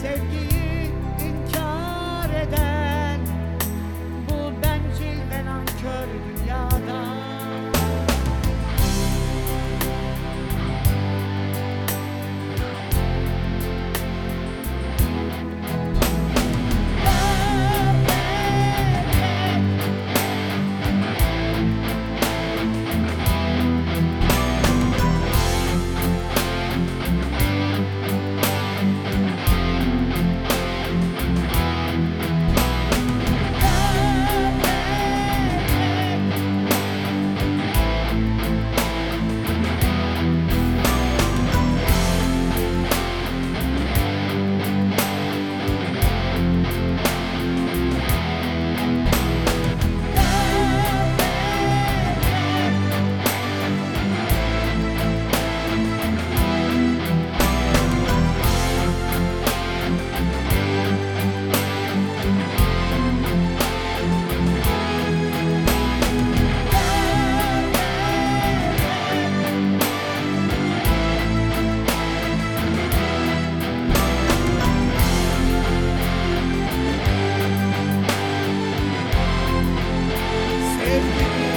seguir. Bye.